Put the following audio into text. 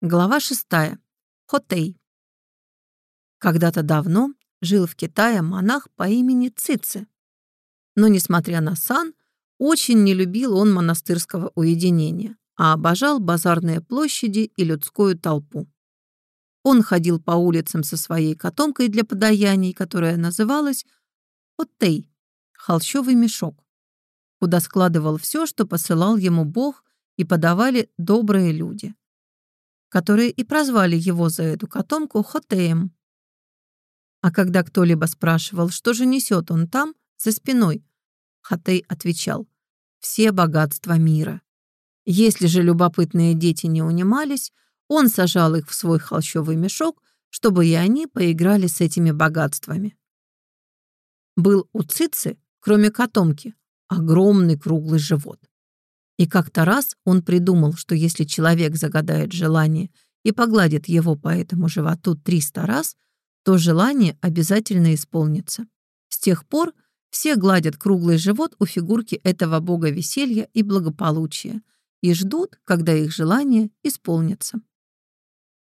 Глава шестая. Хотей. Когда-то давно жил в Китае монах по имени Цицы. Но, несмотря на сан, очень не любил он монастырского уединения, а обожал базарные площади и людскую толпу. Он ходил по улицам со своей котомкой для подаяний, которая называлась Хотей — холщовый мешок, куда складывал все, что посылал ему Бог и подавали добрые люди которые и прозвали его за эту котомку Хотеем. А когда кто-либо спрашивал, что же несет он там, за спиной, Хотей отвечал «Все богатства мира». Если же любопытные дети не унимались, он сажал их в свой холщовый мешок, чтобы и они поиграли с этими богатствами. Был у Цицы, кроме котомки, огромный круглый живот. И как-то раз он придумал, что если человек загадает желание и погладит его по этому животу 300 раз, то желание обязательно исполнится. С тех пор все гладят круглый живот у фигурки этого бога веселья и благополучия и ждут, когда их желание исполнится.